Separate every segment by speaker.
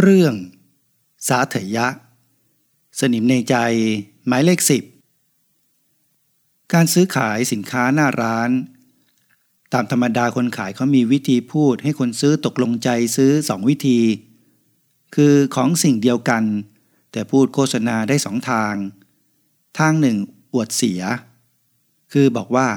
Speaker 1: เรื่อง สาเถยะ สนิมในใจ หมายเลขสิบการซื้อขายสินค้าหน้าร้าน ตามธรรมดาคนขายเขามีวิธีพูดให้คนซื้อตกลงใจซื้อสองวิธี คือของสิ่งเดียวกัน แต่พูดโฆษณาได้สองทาง ทางหนึ่งอวดเสีย คือบอกว่า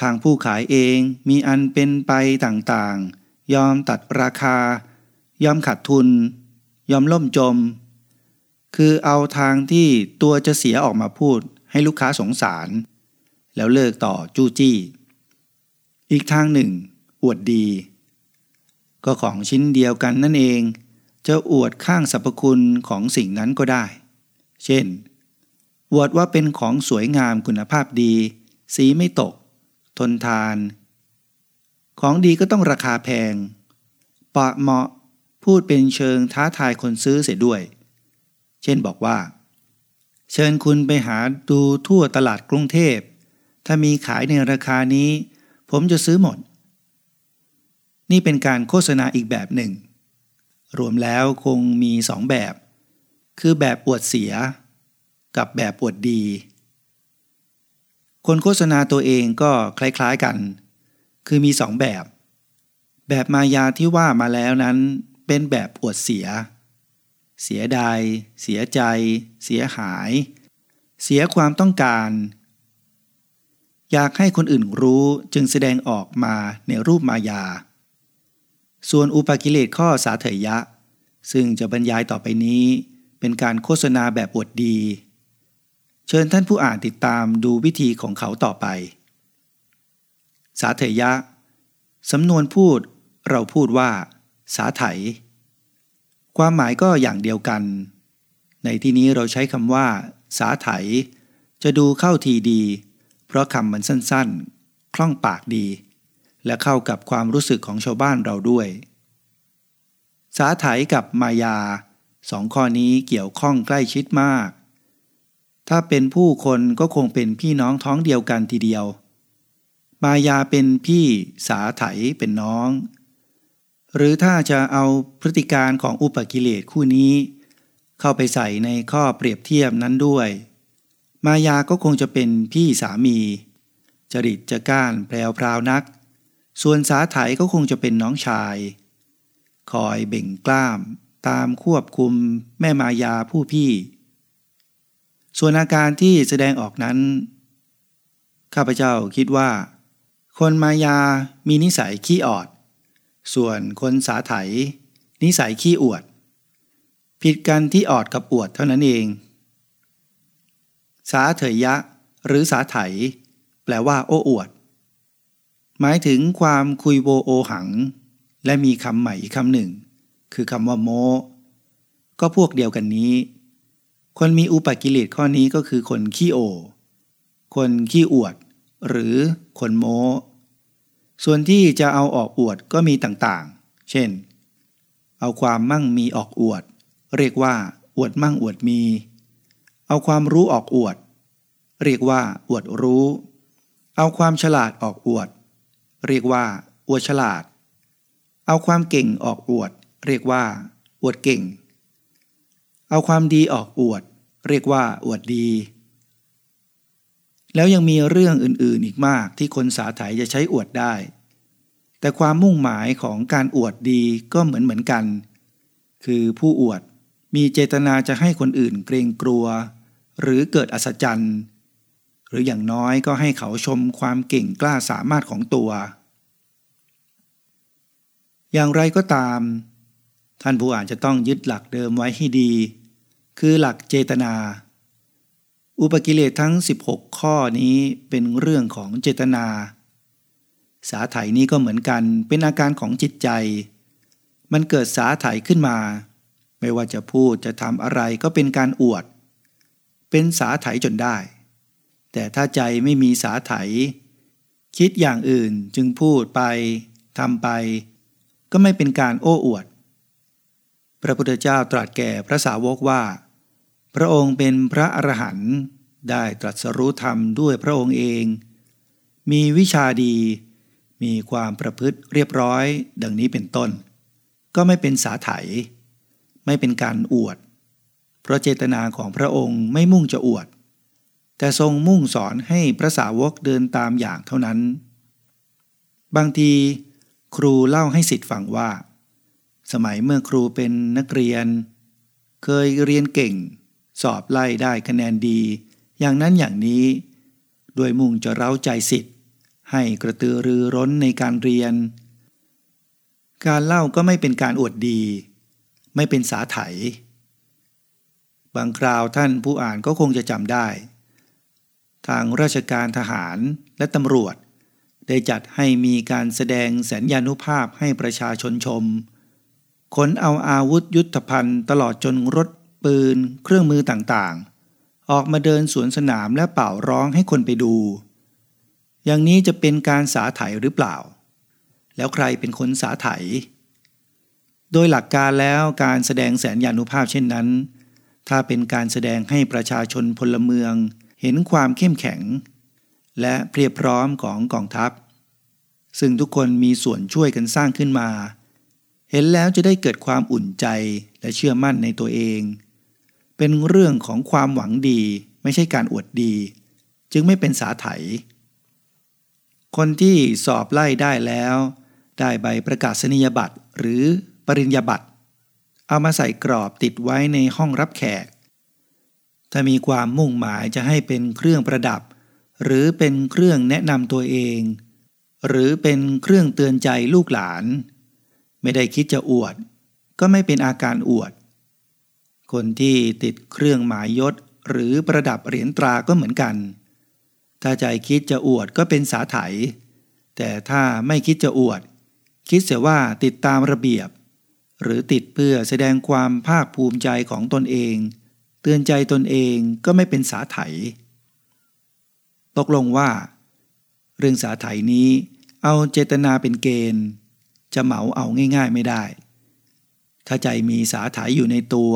Speaker 1: ทางผู้ขายเองมีอันเป็นไปต่างๆ ยอมตัดราคา ยอมขาดทุน ยอมล่มจม คือเอาทางที่ตัวจะเสียออกมาพูดให้ลูกค้าสงสาร แล้วเลิกต่อจู้จี้ อีกทางหนึ่ง อวดดี ก็ของชิ้นเดียวกันนั่นเอง จะอวดข้างสรรพคุณของสิ่งนั้นก็ได้ เช่นอวดว่าเป็นของสวยงามคุณภาพดี สีไม่ตก ทนทาน ของดีก็ต้องราคาแพงปะเหมาะ พูดเป็นเชิงท้าทายคนซื้อเสียด้วย เช่นบอกว่า เชิญคุณไปหาดูทั่วตลาดกรุงเทพ ถ้ามีขายในราคานี้ ผมจะซื้อหมด นี่เป็นการโฆษณาอีกแบบหนึ่ง รวมแล้วคงมีสองแบบ คือแบบปวดเสีย กับแบบปวดดี คนโฆษณาตัวเองก็คล้ายๆกัน คือมีสองแบบ แบบมายาที่ว่ามาแล้วนั้น เป็นแบบอวดเสีย เสียดาย เสียใจ เสียหาย เสียความต้องการ อยากให้คนอื่นรู้จึงแสดงออกมาในรูปมายา ส่วนอุปกิเลสข้อสาเถยะ ซึ่งจะบรรยายต่อไปนี้เป็นการโฆษณาแบบอวดดี เชิญท่านผู้อ่านติดตามดูวิธีของเขาต่อไป สาเถยะ สำนวนพูดเราพูดว่า สาไถ ความหมายก็อย่างเดียวกัน ในที่นี้เราใช้คำว่า สาไถ จะดูเข้าทีดี เพราะคำมันสั้นๆ คล่องปากดี และเข้ากับความรู้สึกของชาวบ้านเราด้วย สาไถกับมายาสองข้อนี้เกี่ยวข้องใกล้ชิดมาก ถ้าเป็นผู้คนก็คงเป็นพี่น้องท้องเดียวกันทีเดียว มายาเป็นพี่สาไถเป็นน้อง หรือถ้าจะเอาพฤติการของอุปกิเลสคู่นี้ เข้าไปใส่ในข้อเปรียบเทียบนั้นด้วย มายาก็คงจะเป็นพี่สามี จริตจะก้านแพรวพราวนัก ส่วนสาไถก็คงจะเป็นน้องชาย คอยเบ่งกล้าม ตามควบคุมแม่มายาผู้พี่ ส่วนอาการที่แสดงออกนั้น ข้าพเจ้าคิดว่า คนมายามีนิสัยขี้ออด ส่วนคนสาไถนิสัยขี้อวด ผิดกันที่ออดกับอวดเท่านั้นเอง สาเถยยะ หรือสาไถ แปลว่า โอ้อวด หมายถึงความคุยโวโอหัง และมีคำใหม่อีกคำหนึ่ง คือคำว่าโม ก็พวกเดียวกันนี้ คนมีอุปกิเลสข้อนี้ก็คือคนขี้โอ คนขี้อวด หรือคนโม ส่วนที่จะเอาออกอวดก็มีต่างๆ เช่น เอาความมั่งมีออกอวด เรียกว่า อวดมั่งอวดมี เอาความรู้ออกอวด เรียกว่า อวดรู้ เอาความฉลาดออกอวด เรียกว่า อวดฉลาด เอาความเก่งออกอวด เรียกว่า อวดเก่ง เอาความดีออกอวด เรียกว่า อวดดี แล้วยังมีเรื่องอื่นๆอีกมากที่คนสาไถจะใช้อวดได้ แต่ความมุ่งหมายของการอวดดีก็เหมือนเหมือนกัน คือผู้อวดมีเจตนาจะให้คนอื่นเกรงกลัว หรือเกิดอัศจรรย์หรืออย่างน้อยก็ให้เขาชมความเก่งกล้าสามารถของตัว อย่างไรก็ตาม ท่านผู้อ่านจะต้องยึดหลักเดิมไว้ให้ดี คือหลักเจตนา อุปกิเลสทั้ง 16 ข้อนี้เป็นเรื่องของเจตนา สาไถนี้ก็เหมือนกันเป็นอาการของจิตใจ มันเกิดสาไถขึ้นมา ไม่ว่าจะพูดจะทำอะไรก็เป็นการอวด เป็นสาไถจนได้ แต่ถ้าใจไม่มีสาไถ คิดอย่างอื่นจึงพูดไปทำไป ก็ไม่เป็นการโอ้อวด พระพุทธเจ้าตรัสแก่พระสาวกว่า พระองค์เป็นพระอรหันต์ได้ตรัสรู้ธรรมด้วยพระองค์เอง มีวิชาดี มีความประพฤติเรียบร้อย ดังนี้เป็นต้น ก็ไม่เป็นสาไถไม่เป็นการอวด เพราะเจตนาของพระองค์ไม่มุ่งจะอวด แต่ทรงมุ่งสอนให้พระสาวกเดินตามอย่างเท่านั้น บางทีครูเล่าให้สิทธิ์ฟังว่า สมัยเมื่อครูเป็นนักเรียน เคยเรียนเก่ง สอบไล่ได้คะแนนดี อย่างนั้นอย่างนี้ ด้วยมุ่งจะเร้าใจสิทธิ์ ให้กระตือรือร้นในการเรียน การเล่าก็ไม่เป็นการอวดดี ไม่เป็นสาไถ บางคราวท่านผู้อ่านก็คงจะจำได้ ทางราชการทหารและตำรวจ ได้จัดให้มีการแสดงแสนยานุภาพให้ประชาชนชมขนเอาอาวุธยุทธภัณฑ์ตลอดจนรถ ปืน เครื่องมือต่างๆ ออกมาเดินสวนสนามและเป่าร้องให้คนไปดู อย่างนี้จะเป็นการสาไถหรือเปล่า แล้วใครเป็นคนสาไถ โดยหลักการแล้วการแสดงแสนยานุภาพเช่นนั้น ถ้าเป็นการแสดงให้ประชาชนพลเมืองเห็นความเข้มแข็ง และเพียบพร้อมของกองทัพ ซึ่งทุกคนมีส่วนช่วยกันสร้างขึ้นมาเห็นแล้วจะได้เกิดความอุ่นใจและเชื่อมั่นในตัวเอง เป็นเรื่องของความหวังดี ไม่ใช่การอวดดี จึงไม่เป็นสาไถ คนที่สอบไล่ได้แล้ว ได้ใบประกาศนียบัตรหรือปริญญาบัตร เอามาใส่กรอบติดไว้ในห้องรับแขก ถ้ามีความมุ่งหมายจะให้เป็นเครื่องประดับ หรือเป็นเครื่องแนะนำตัวเอง หรือเป็นเครื่องเตือนใจลูกหลาน ไม่ได้คิดจะอวด ก็ไม่เป็นอาการอวด คนที่ติดเครื่องหมายยศ หรือประดับเหรียญตราก็เหมือนกัน ถ้าใจคิดจะอวดก็เป็นสาไถแต่ถ้าไม่คิดจะอวด คิดเสียว่าติดตามระเบียบ หรือติดเพื่อแสดงความภาคภูมิใจของตนเอง เตือนใจตนเองก็ไม่เป็นสาไถตกลงว่า เรื่องสาไถนี้เอาเจตนาเป็นเกณฑ์ จะเหมาเอาง่ายๆไม่ได้ ถ้าใจมีสาไถอยู่ในตัว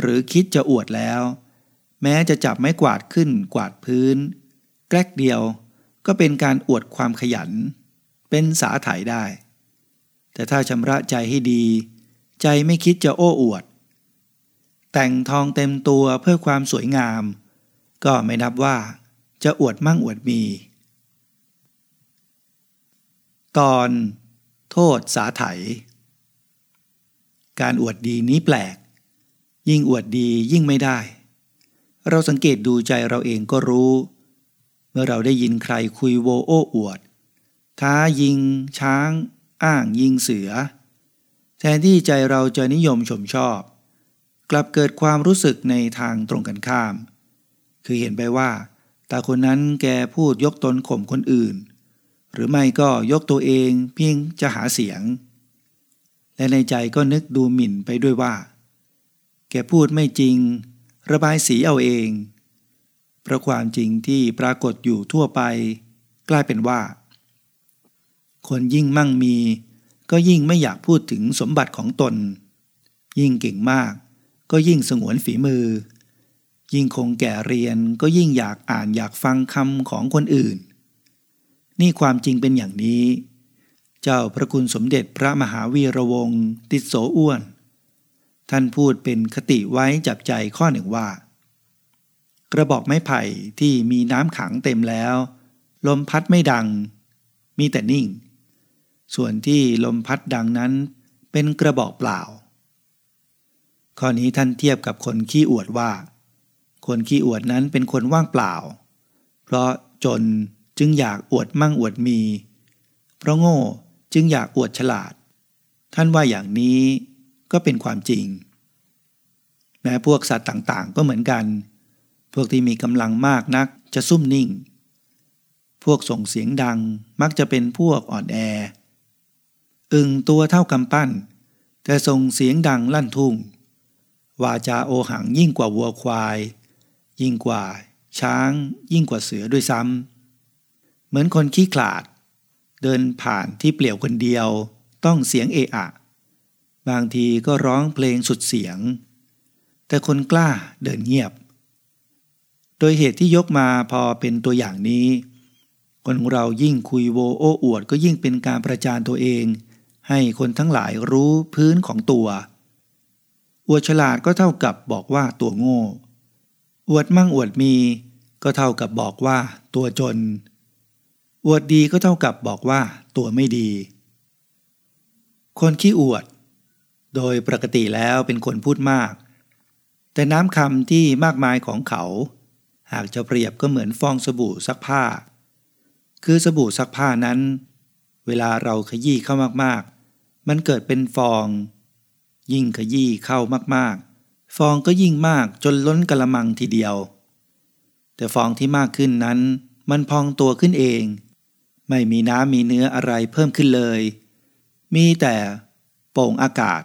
Speaker 1: หรือคิดจะอวดแล้ว แม้จะจับไม้กวาดขึ้นกวาดพื้น แกลกเดียวก็เป็นการอวดความขยัน เป็นสาถ่ายได้ แต่ถ้าชำระใจให้ดี ใจไม่คิดจะโอ้อวด แต่งทองเต็มตัวเพื่อความสวยงาม ก็ไม่นับว่าจะอวดมั่งอวดมี ตอน โทษสาไถ การอวดดีนี้แปลก ยิ่งอวดดียิ่งไม่ได้ เราสังเกตดูใจเราเองก็รู้ เมื่อเราได้ยินใครคุยโวโอ้อวด ท้ายิง ช้าง อ้างยิงเสือ แทนที่ใจเราจะนิยมชมชอบ กลับเกิดความรู้สึกในทางตรงกันข้าม คือเห็นไปว่าตาคนนั้นแกพูดยกตนข่มคนอื่น หรือไม่ก็ยกตัวเองเพียงจะหาเสียง และในใจก็นึกดูหมิ่นไปด้วยว่า แกพูดไม่จริง ระบายสีเอาเองเพราะความจริงที่ปรากฏอยู่ทั่วไป กลายเป็นว่า คนยิ่งมั่งมี ก็ยิ่งไม่อยากพูดถึงสมบัติของตน ยิ่งเก่งมาก ก็ยิ่งสงวนฝีมือ ยิ่งคงแก่เรียนก็ยิ่งอยากอ่านอยากฟังคำของคนอื่น นี่ความจริงเป็นอย่างนี้ เจ้าพระคุณสมเด็จพระมหาวีระวงศ์ติดโสอ้วน ท่านพูดเป็นคติไว้จับใจข้อหนึ่งว่า กระบอกไม้ไผ่ที่มีน้ำขังเต็มแล้ว ลมพัดไม่ดัง มีแต่นิ่ง ส่วนที่ลมพัดดังนั้นเป็นกระบอกเปล่า ข้อนี้ท่านเทียบกับคนขี้อวดว่า คนขี้อวดนั้นเป็นคนว่างเปล่า เพราะจนจึงอยากอวดมั่งอวดมี เพราะโง่จึงอยากอวดฉลาด ท่านว่าอย่างนี้ ก็เป็นความจริง แม้พวกสัตว์ต่างๆ ก็เหมือนกัน พวกที่มีกำลังมากนักจะซุ่มนิ่ง พวกส่งเสียงดังมักจะเป็นพวกอ่อนแอ อึงตัวเท่ากำปั้น แต่ส่งเสียงดังลั่นทุ่ง วาจาโอหังยิ่งกว่าวัวควาย ยิ่งกว่าช้างยิ่งกว่าเสือด้วยซ้ำ เหมือนคนขี้ขลาด เดินผ่านที่เปลี่ยวคนเดียว ต้องเสียงเอะอะ บางทีก็ร้องเพลงสุดเสียง แต่คนกล้าเดินเงียบ โดยเหตุที่ยกมาพอเป็นตัวอย่างนี้ คนเรายิ่งคุยโวโอ้อวดก็ยิ่งเป็นการประจานตัวเอง ให้คนทั้งหลายรู้พื้นของตัว อวดฉลาดก็เท่ากับบอกว่าตัวโง่ อวดมั่งอวดมีก็เท่ากับบอกว่าตัวจน อวดดีก็เท่ากับบอกว่าตัวไม่ดี คนขี้อวด โดยปกติแล้วเป็นคนพูดมาก แต่น้ำคำที่มากมายของเขา หากจะเปรียบก็เหมือนฟองสบู่ซักผ้า คือสบู่ซักผ้านั้น เวลาเราขยี้เข้ามากๆ มันเกิดเป็นฟอง ยิ่งขยี้เข้ามากๆ ฟองก็ยิ่งมากจนล้นกระมังทีเดียว แต่ฟองที่มากขึ้นนั้น มันพองตัวขึ้นเอง ไม่มีน้ำมีเนื้ออะไรเพิ่มขึ้นเลย มีแต่โป่งอากาศ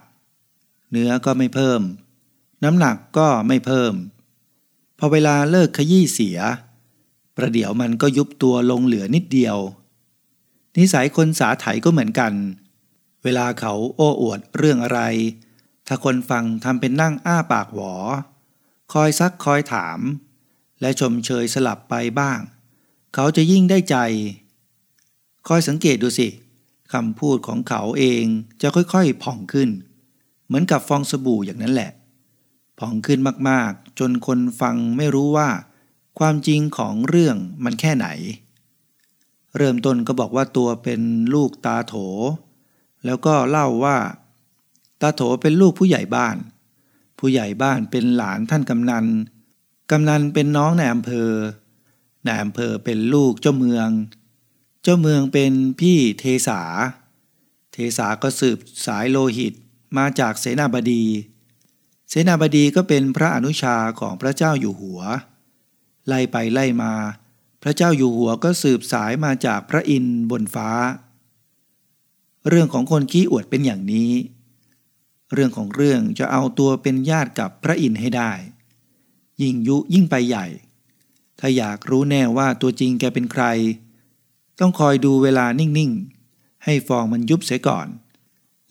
Speaker 1: เนื้อก็ไม่เพิ่ม น้ำหนักก็ไม่เพิ่ม พอเวลาเลิกขยี้เสีย ประเดี๋ยวมันก็ยุบตัวลงเหลือนิดเดียว นิสัยคนสาไถก็เหมือนกัน เวลาเขาโอ้อวดเรื่องอะไร ถ้าคนฟังทำเป็นนั่งอ้าปากหวอ คอยซักคอยถาม และชมเชยสลับไปบ้าง เขาจะยิ่งได้ใจ คอยสังเกตดูสิคำพูดของเขาเองจะค่อยๆ ผ่องขึ้น เหมือนกับฟองสบู่อย่างนั้นแหละผ่องขึ้นมากๆ จนคนฟังไม่รู้ว่า ความจริงของเรื่องมันแค่ไหน เริ่มต้นก็บอกว่าตัวเป็นลูกตาโถ แล้วก็เล่าว่า ตาโถเป็นลูกผู้ใหญ่บ้าน ผู้ใหญ่บ้านเป็นหลานท่านกำนัน กำนันเป็นน้องนายอำเภอนายอำเภอเป็นลูกเจ้าเมือง เจ้าเมืองเป็นพี่เทสา เทสาก็สืบสายโลหิต มาจากเสนาบดี เสนาบดีก็เป็นพระอนุชาของพระเจ้าอยู่หัว ไล่ไปไล่มา พระเจ้าอยู่หัวก็สืบสายมาจากพระอินทร์บนฟ้า เรื่องของคนขี้อวดเป็นอย่างนี้ เรื่องของเรื่องจะเอาตัวเป็นญาติกับพระอินทร์ให้ได้ ยิ่งยุยิ่งไปใหญ่ ถ้าอยากรู้แน่ว่าตัวจริงแกเป็นใคร ต้องคอยดูเวลานิ่งๆ ให้ฟองมันยุบเสียก่อน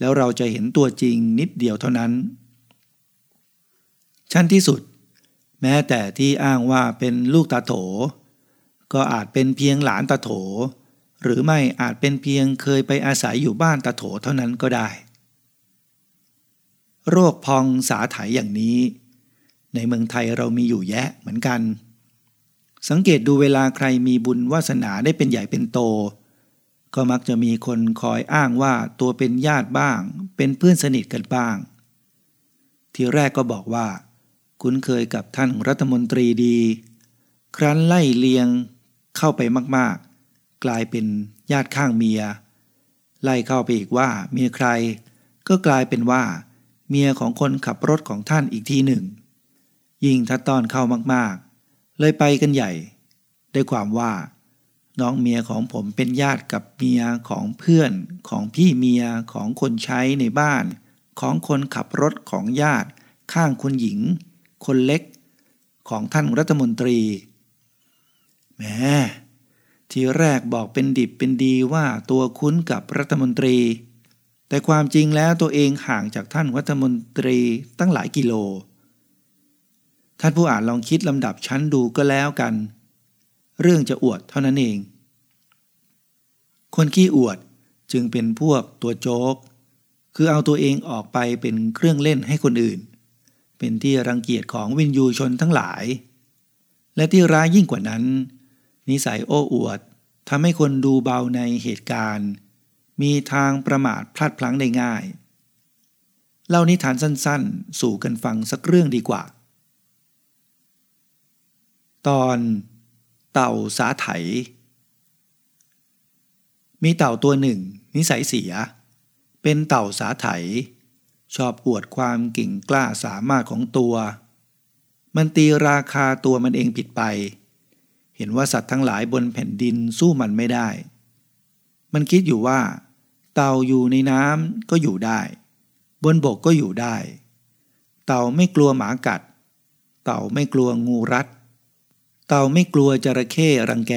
Speaker 1: แล้วเราจะเห็นตัวจริงนิดเดียวเท่านั้น ชั้นที่สุด แม้แต่ที่อ้างว่าเป็นลูกตาโถ ก็อาจเป็นเพียงหลานตาโถ หรือไม่อาจเป็นเพียงเคยไปอาศัยอยู่บ้านตาโถเท่านั้นก็ได้ โรคพองสาไถยอย่างนี้ ในเมืองไทยเรามีอยู่แยะเหมือนกัน สังเกตดูเวลาใครมีบุญวาสนาได้เป็นใหญ่เป็นโต ก็มักจะมีคนคอยอ้างว่าตัวเป็นญาติบ้าง เป็นเพื่อนสนิทกันบ้าง ทีแรกก็บอกว่า คุ้นเคยกับท่านรัฐมนตรีดี ครั้นไล่เลียงเข้าไปมากๆ กลายเป็นญาติข้างเมีย ไล่เข้าไปอีกว่าเมียใคร ก็กลายเป็นว่า เมียของคนขับรถของท่านอีกทีหนึ่ง ยิ่งถ้าตอนเข้ามากๆ เลยไปกันใหญ่ ได้ความว่า น้องเมียของผมเป็นญาติกับเมียของเพื่อนของพี่เมียของคนใช้ในบ้าน ของคนขับรถของญาติ ข้างคนหญิง คนเล็ก ของท่านรัฐมนตรีแหมทีแรกบอกเป็นดิบเป็นดีว่าตัวคุ้นกับรัฐมนตรี แต่ความจริงแล้วตัวเองห่างจากท่านรัฐมนตรีตั้งหลายกิโล ท่านผู้อ่านลองคิดลำดับชั้นดูก็แล้วกัน เรื่องจะอวดเท่านั้นเอง คนขี้อวดจึงเป็นพวกตัวโจ๊ก คือเอาตัวเองออกไปเป็นเครื่องเล่นให้คนอื่น เป็นที่รังเกียจของวินยูชนทั้งหลาย และที่ร้ายยิ่งกว่านั้น นิสัยโอ้อวดทำให้คนดูเบาในเหตุการณ์ มีทางประมาทพลาดพลั้งได้ง่าย เล่านิทานสั้นๆ สู่กันฟังสักเรื่องดีกว่า ตอน เต่าสาไถ มีเต่าตัวหนึ่ง นิสัยเสีย เป็นเต่าสาไถ ชอบอวดความเก่งกล้าสามารถของตัว มันตีราคาตัวมันเองผิดไป เห็นว่าสัตว์ทั้งหลายบนแผ่นดินสู้มันไม่ได้ มันคิดอยู่ว่า เต่าอยู่ในน้ำก็อยู่ได้ บนบกก็อยู่ได้ เต่าไม่กลัวหมากัด เต่าไม่กลัวงูรัด เต่าไม่กลัวจระเข้รังแก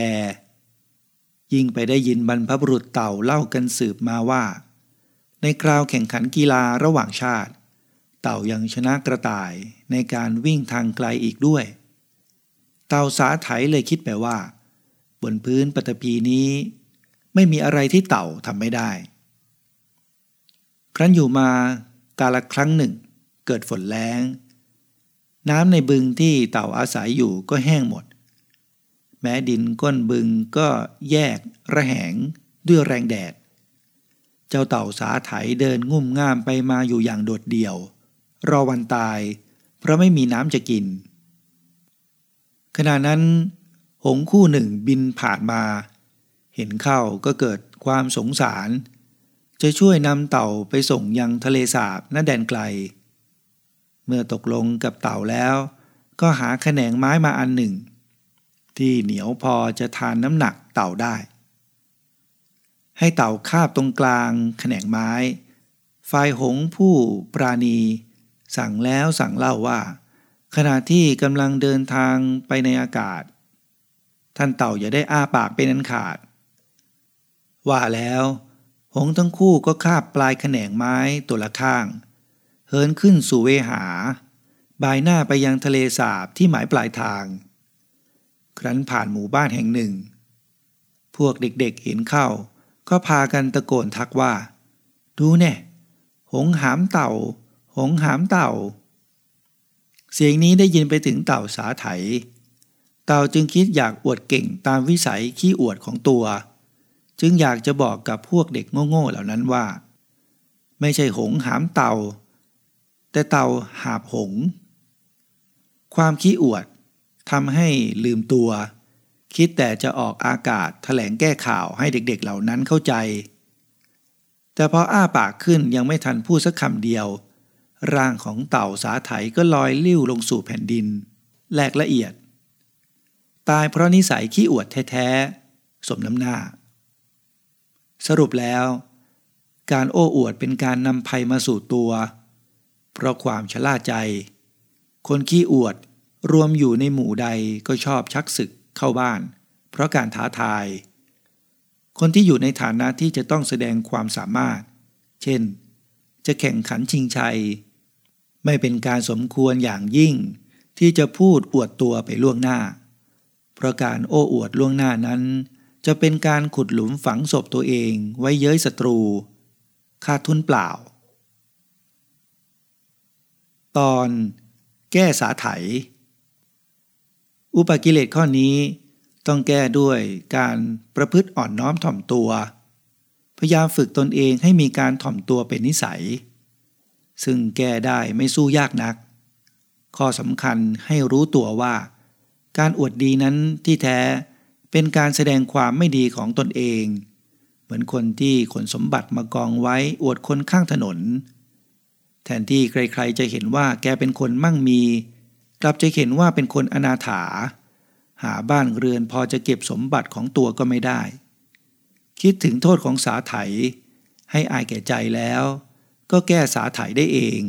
Speaker 1: ยิ่งไปได้ยินบรรพบุรุษเต่าเล่ากันสืบมาว่า ในคราวแข่งขันกีฬาระหว่างชาติ เต่ายังชนะกระต่ายในการวิ่งทางไกลอีกด้วย เต่าสาไถเลยคิดไปว่า บนพื้นปฐพีนี้ ไม่มีอะไรที่เต่าทำไม่ได้ ครั้นอยู่มากาลครั้งหนึ่ง เกิดฝนแล้งน้ำในบึงที่เต่าอาศัยอยู่ก็แห้งหมด แม้ดินก้นบึงก็แยกระแหงด้วยแรงแดด เจ้าเต่าสาไถเดินงุ่มง่ามไปมาอยู่อย่างโดดเดี่ยว รอวันตาย เพราะไม่มีน้ำจะกิน ขณะนั้นหงคู่หนึ่งบินผ่านมา เห็นเข้าก็เกิดความสงสาร จะช่วยนำเต่าไปส่งยังทะเลสาบณแดนไกล เมื่อตกลงกับเต่าแล้ว ก็หาแขนงไม้มาอันหนึ่ง ที่เหนียวพอจะทานน้ำหนักเต่าได้ ให้เต่าคาบตรงกลางแขนงไม้ ฝ่ายหงผู้ปราณี สั่งแล้วสั่งเล่าว่า ขณะที่กำลังเดินทางไปในอากาศ ท่านเต่าอย่าได้อ้าปากเป็นอันขาด ว่าแล้ว หงทั้งคู่ก็คาบปลายแขนงไม้ตัวละข้าง เหินขึ้นสู่เวหา บายหน้าไปยังทะเลสาบที่หมายปลายทาง ครั้นผ่านหมู่บ้านแห่งหนึ่ง พวกเด็กๆเห็นเข้า ก็พากันตะโกนทักว่า ดูแน่หงหามเต่า หงหามเต่า เสียงนี้ได้ยินไปถึงเต่าสาไถ เต่าจึงคิดอยากอวดเก่งตามวิสัยขี้อวดของตัว จึงอยากจะบอกกับพวกเด็กโง่ๆเหล่านั้นว่า ไม่ใช่หงหามเต่า แต่เต่าหาบหง ความขี้อวด ทำให้ลืมตัว คิดแต่จะออกอากาศแถลงแก้ข่าวให้เด็กๆเหล่านั้นเข้าใจ แต่พออ้าปากขึ้นยังไม่ทันพูดสักคำเดียว ร่างของเต่าสาไถก็ลอยลิ้วลงสู่แผ่นดินแหลกละเอียด ตายเพราะนิสัยขี้อวดแท้ๆ สมน้ำหน้า สรุปแล้ว การโอ้อวดเป็นการนำภัยมาสู่ตัว เพราะความชะล่าใจ คนขี้อวด รวมอยู่ในหมู่ใดก็ชอบชักศึกเข้าบ้าน เพราะการท้าทาย คนที่อยู่ในฐานะที่จะต้องแสดงความสามารถ เช่น จะแข่งขันชิงชัย ไม่เป็นการสมควรอย่างยิ่ง ที่จะพูดอวดตัวไปล่วงหน้า เพราะการโอ้อวดล่วงหน้านั้น จะเป็นการขุดหลุมฝังศพตัวเองไว้เย้ยศัตรูขาดทุนเปล่า ตอนแก้สาไถ อุปกิเลสข้อนี้ต้องแก้ด้วยการประพฤติอ่อนน้อมถ่อมตัว พยายามฝึกตนเองให้มีการถ่อมตัวเป็นนิสัย ซึ่งแก้ได้ไม่สู้ยากนัก ข้อสำคัญให้รู้ตัวว่า การอวดดีนั้นที่แท้เป็นการแสดงความไม่ดีของตนเอง เหมือนคนที่ขนสมบัติมากองไว้อวดคนข้างถนน แทนที่ใครๆจะเห็นว่าแกเป็นคนมั่งมี กลับจะเห็นว่าเป็นคนอนาถา หาบ้านเรือนพอจะเก็บสมบัติของตัวก็ไม่ได้ คิดถึงโทษของสาไถให้อายแก่ใจแล้ว ก็แก้สาไถได้เอง